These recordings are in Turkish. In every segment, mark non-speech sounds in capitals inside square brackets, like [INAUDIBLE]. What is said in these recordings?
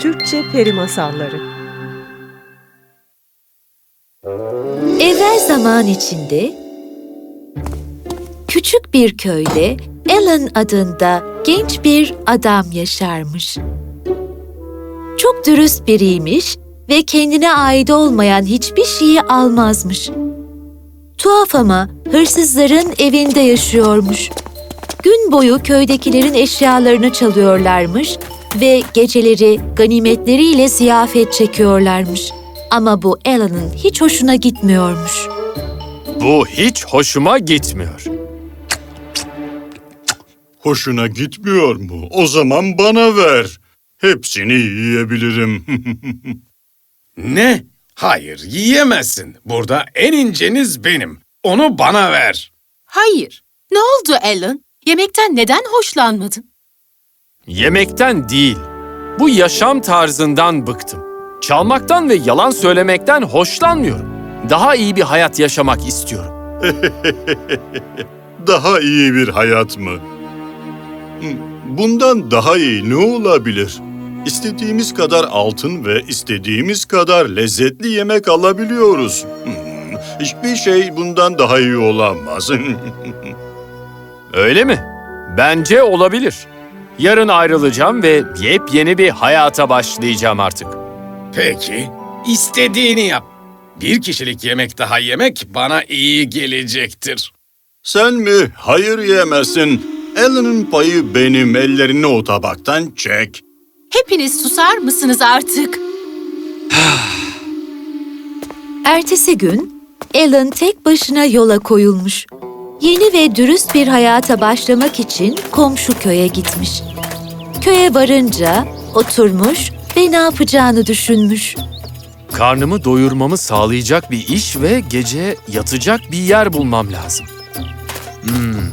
Türkçe Peri Masalları Evvel zaman içinde küçük bir köyde Alan adında genç bir adam yaşarmış. Çok dürüst biriymiş ve kendine ait olmayan hiçbir şeyi almazmış. Tuhaf ama hırsızların evinde yaşıyormuş. Gün boyu köydekilerin eşyalarını çalıyorlarmış ve geceleri ganimetleriyle ziyafet çekiyorlarmış. Ama bu Alan'ın hiç hoşuna gitmiyormuş. Bu hiç hoşuma gitmiyor. Hoşuna gitmiyor mu? O zaman bana ver. Hepsini yiyebilirim. [LAUGHS] Ne? Hayır, yiyemezsin. Burada en inceniz benim. Onu bana ver. Hayır. Ne oldu Alan? Yemekten neden hoşlanmadın? Yemekten değil, bu yaşam tarzından bıktım. Çalmaktan ve yalan söylemekten hoşlanmıyorum. Daha iyi bir hayat yaşamak istiyorum. [LAUGHS] daha iyi bir hayat mı? Hmm, Bundan daha iyi ne olabilir? İstediğimiz kadar altın ve istediğimiz kadar lezzetli yemek alabiliyoruz. Hmm, Hiçbir şey bundan daha iyi olamaz. [LAUGHS] Öyle mi? Bence olabilir. Yarın ayrılacağım ve yepyeni bir hayata başlayacağım artık. Peki, istediğini yap. Bir kişilik yemek daha yemek bana iyi gelecektir. Sen mi? Hayır yemezsin. Alan'ın payı benim. Ellerini o tabaktan çek. Hepiniz susar mısınız artık? [SIGHS] Ertesi gün Alan tek başına yola koyulmuş. Yeni ve dürüst bir hayata başlamak için komşu köye gitmiş. Köye varınca oturmuş ve ne yapacağını düşünmüş. Karnımı doyurmamı sağlayacak bir iş ve gece yatacak bir yer bulmam lazım. Hmm.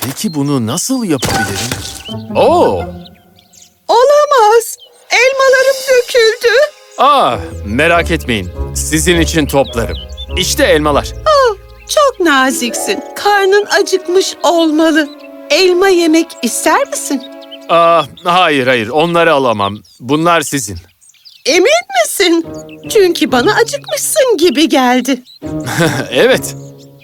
Peki bunu nasıl yapabilirim? Oo! Olamaz. Elmalarım döküldü. Aa, merak etmeyin. Sizin için toplarım. İşte elmalar. Çok naziksin. Karnın acıkmış olmalı. Elma yemek ister misin? Aa, hayır hayır onları alamam. Bunlar sizin. Emin misin? Çünkü bana acıkmışsın gibi geldi. [LAUGHS] evet.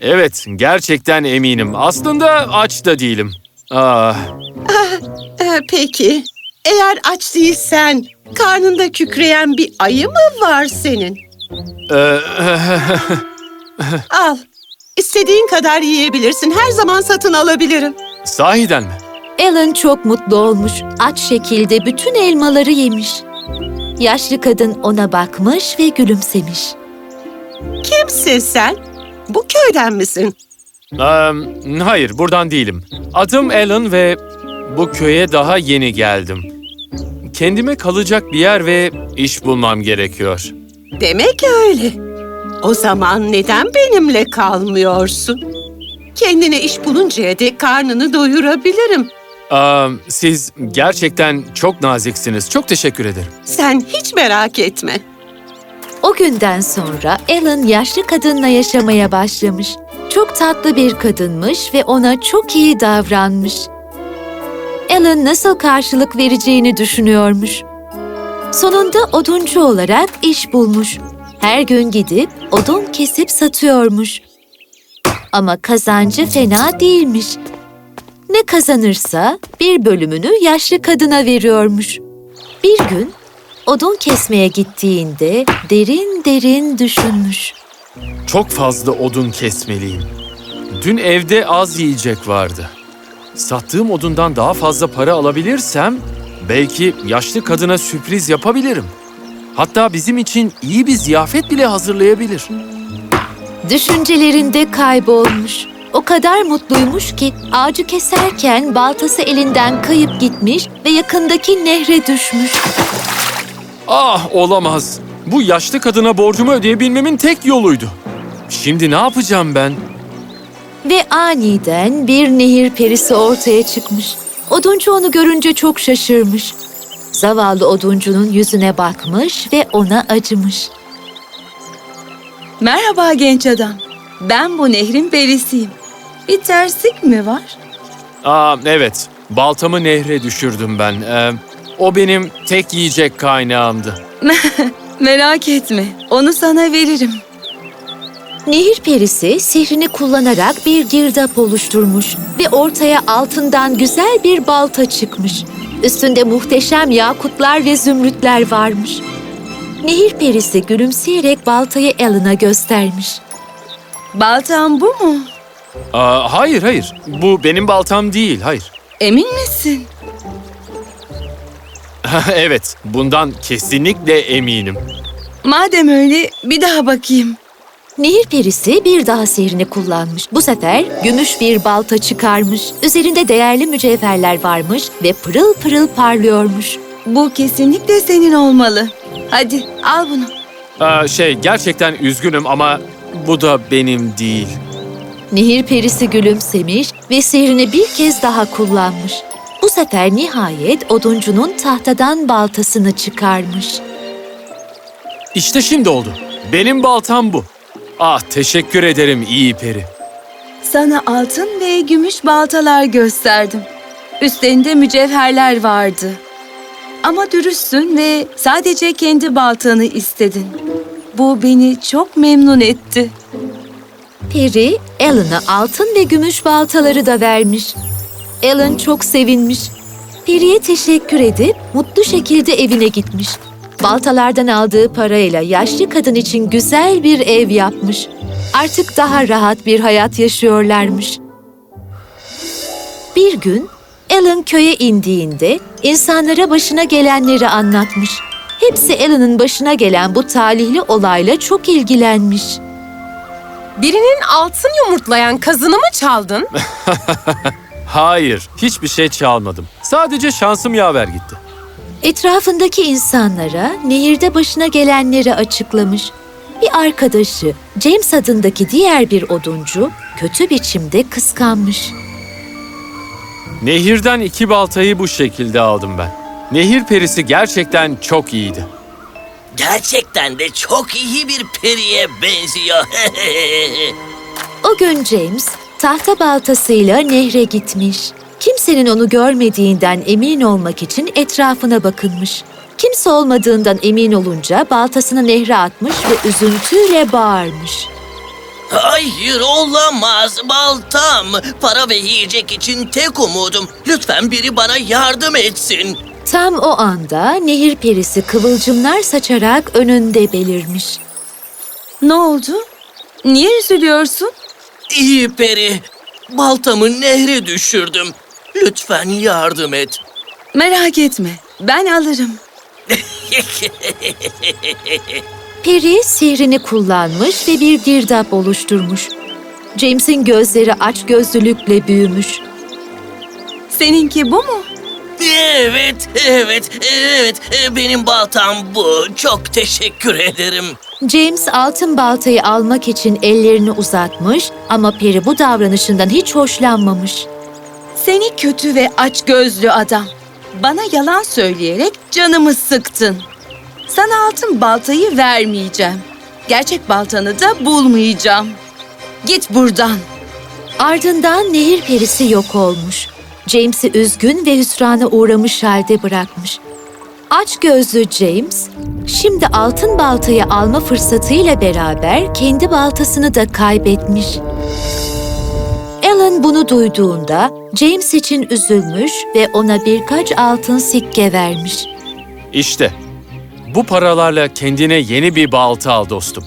Evet, gerçekten eminim. Aslında aç da değilim. Aa, Ee, peki. Eğer aç değilsen karnında kükreyen bir ayı mı var senin? e, Al. İstediğin kadar yiyebilirsin. Her zaman satın alabilirim. sahiden mi? Alan çok mutlu olmuş. Aç şekilde bütün elmaları yemiş. Yaşlı kadın ona bakmış ve gülümsemiş. Kimsin sen? Bu köyden misin? Ee, hayır, buradan değilim. Adım Alan ve bu köye daha yeni geldim. Kendime kalacak bir yer ve iş bulmam gerekiyor. Demek öyle. O zaman neden benimle kalmıyorsun? Kendine iş buluncaya dek karnını doyurabilirim. Aa, siz gerçekten çok naziksiniz. Çok teşekkür ederim. Sen hiç merak etme. O günden sonra Alan yaşlı kadınla yaşamaya başlamış. Çok tatlı bir kadınmış ve ona çok iyi davranmış. Alan nasıl karşılık vereceğini düşünüyormuş. Sonunda oduncu olarak iş bulmuş. Her gün gidip odun kesip satıyormuş. Ama kazancı fena değilmiş. Ne kazanırsa bir bölümünü yaşlı kadına veriyormuş. Bir gün odun kesmeye gittiğinde derin derin düşünmüş. Çok fazla odun kesmeliyim. Dün evde az yiyecek vardı. Sattığım odundan daha fazla para alabilirsem belki yaşlı kadına sürpriz yapabilirim. Hatta bizim için iyi bir ziyafet bile hazırlayabilir. Düşüncelerinde kaybolmuş. O kadar mutluymuş ki ağacı keserken baltası elinden kayıp gitmiş ve yakındaki nehre düşmüş. Ah olamaz. Bu yaşlı kadına borcumu ödeyebilmemin tek yoluydu. Şimdi ne yapacağım ben? Ve aniden bir nehir perisi ortaya çıkmış. Oduncu onu görünce çok şaşırmış. Zavallı oduncunun yüzüne bakmış ve ona acımış. Merhaba genç adam. Ben bu nehrin perisiyim. Bir terslik mi var? Aa evet. baltamı nehre düşürdüm ben. Ee, o benim tek yiyecek kaynağımdı. [LAUGHS] Merak etme, onu sana veririm. Nehir perisi sihrini kullanarak bir girdap oluşturmuş ve ortaya altından güzel bir balta çıkmış. Üstünde muhteşem yakutlar ve zümrütler varmış. Nehir perisi gülümseyerek baltayı Alan'a göstermiş. Baltam bu mu? Aa, hayır hayır, bu benim baltam değil, hayır. Emin misin? [LAUGHS] evet, bundan kesinlikle eminim. Madem öyle bir daha bakayım. Nehir perisi bir daha sihrini kullanmış. Bu sefer gümüş bir balta çıkarmış. Üzerinde değerli mücevherler varmış ve pırıl pırıl parlıyormuş. Bu kesinlikle senin olmalı. Hadi al bunu. Aa, şey, gerçekten üzgünüm ama bu da benim değil. Nehir perisi gülümsemiş ve sihrini bir kez daha kullanmış. Bu sefer nihayet oduncunun tahtadan baltasını çıkarmış. İşte şimdi oldu. Benim baltam bu. Ah, teşekkür ederim iyi peri. Sana altın ve gümüş baltalar gösterdim. Üstlerinde mücevherler vardı. Ama dürüstsün ve sadece kendi baltanı istedin. Bu beni çok memnun etti. Peri, Alan'a altın ve gümüş baltaları da vermiş. Alan çok sevinmiş. Peri'ye teşekkür edip mutlu şekilde evine gitmiş. Baltalardan aldığı parayla yaşlı kadın için güzel bir ev yapmış. Artık daha rahat bir hayat yaşıyorlarmış. Bir gün Alan köye indiğinde insanlara başına gelenleri anlatmış. Hepsi Alan'ın başına gelen bu talihli olayla çok ilgilenmiş. Birinin altın yumurtlayan kazını mı çaldın? [LAUGHS] Hayır, hiçbir şey çalmadım. Sadece şansım yaver gitti. Etrafındaki insanlara nehirde başına gelenleri açıklamış. Bir arkadaşı James adındaki diğer bir oduncu kötü biçimde kıskanmış. Nehirden iki baltayı bu şekilde aldım ben. Nehir perisi gerçekten çok iyiydi. Gerçekten de çok iyi bir periye benziyor. [LAUGHS] O gün James tahta baltasıyla nehre gitmiş. Kimsenin onu görmediğinden emin olmak için etrafına bakınmış. Kimse olmadığından emin olunca baltasını nehre atmış ve üzüntüyle bağırmış. Hayır olamaz baltam. Para ve yiyecek için tek umudum. Lütfen biri bana yardım etsin. Tam o anda nehir perisi kıvılcımlar saçarak önünde belirmiş. Ne oldu? Niye üzülüyorsun? İyi peri. Baltamı nehre düşürdüm. Lütfen yardım et. Merak etme, ben alırım. [LAUGHS] Peri sihrini kullanmış ve bir girdap oluşturmuş. James'in gözleri açgözlülükle büyümüş. Seninki bu mu? Evet, evet, evet. Benim baltam bu. Çok teşekkür ederim. James altın baltayı almak için ellerini uzatmış ama peri bu davranışından hiç hoşlanmamış. Seni kötü ve açgözlü adam. Bana yalan söyleyerek canımı sıktın. Sana altın baltayı vermeyeceğim. Gerçek baltanı da bulmayacağım. Git buradan. Ardından nehir perisi yok olmuş. James'i üzgün ve hüsrana uğramış halde bırakmış. Aç gözlü James, şimdi altın baltayı alma fırsatıyla beraber kendi baltasını da kaybetmiş. Alan bunu duyduğunda James için üzülmüş ve ona birkaç altın sikke vermiş. İşte, bu paralarla kendine yeni bir balta al dostum.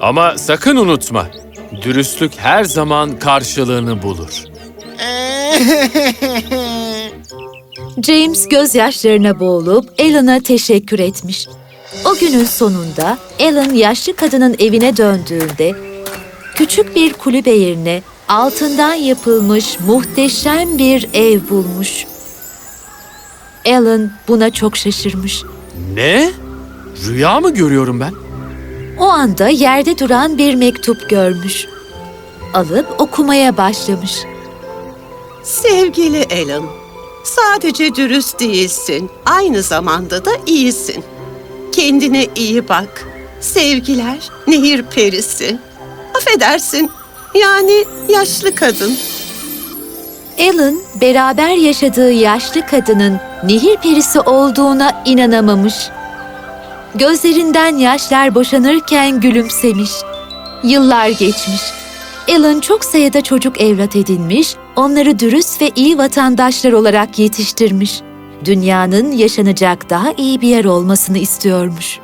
Ama sakın unutma, dürüstlük her zaman karşılığını bulur. [LAUGHS] James gözyaşlarına boğulup Alan'a teşekkür etmiş. O günün sonunda Alan yaşlı kadının evine döndüğünde küçük bir kulübe yerine altından yapılmış muhteşem bir ev bulmuş. Alan buna çok şaşırmış. Ne? Rüya mı görüyorum ben? O anda yerde duran bir mektup görmüş. Alıp okumaya başlamış. Sevgili Alan, sadece dürüst değilsin, aynı zamanda da iyisin. Kendine iyi bak. Sevgiler, nehir perisi. Affedersin, yani yaşlı kadın. Alan, beraber yaşadığı yaşlı kadının nehir perisi olduğuna inanamamış. Gözlerinden yaşlar boşanırken gülümsemiş. Yıllar geçmiş. Alan çok sayıda çocuk evlat edinmiş, onları dürüst ve iyi vatandaşlar olarak yetiştirmiş. Dünyanın yaşanacak daha iyi bir yer olmasını istiyormuş.